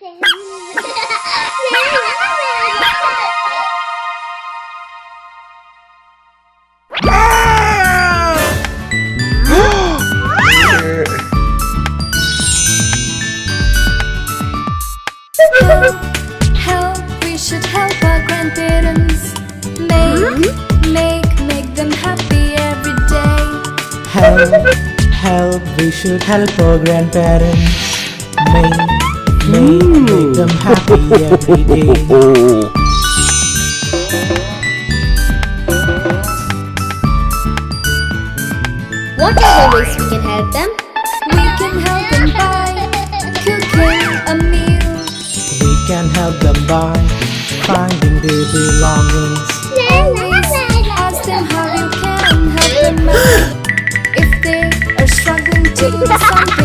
Help, we should help our grandparents. Make, hmm? make, make them happy every day. Help, help, we should help our grandparents. Make, make, make them happy every day. What are the ways we can help them? We can help them by cooking a meal. We can help them by finding their belongings. Always ask them how you can help them out. If they are struggling to do something,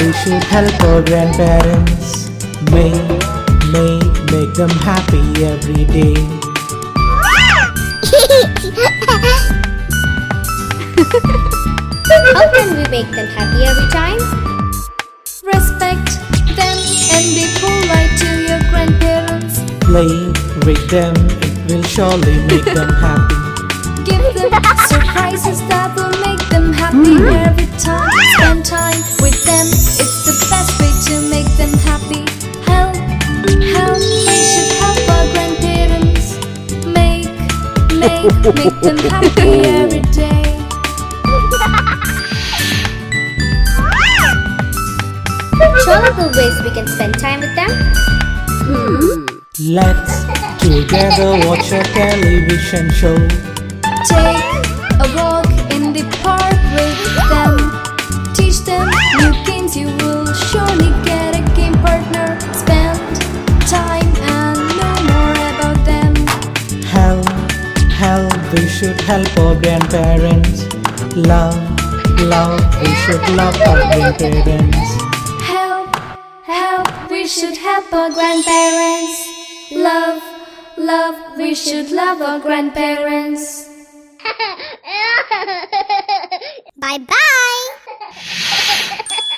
we should help our grandparents. Make, make, make them happy every day. How can we make them happy every time? Respect them and be polite to your grandparents. Play with them, it will surely make them happy. Make, make them happy every day. Show us the ways we can spend time with them. Let's together watch a television show. Take a walk in the park with we should help our grandparents. Love, love, we should love our grandparents. Help, help, we should help our grandparents. Love, love, we should love our grandparents. Bye bye.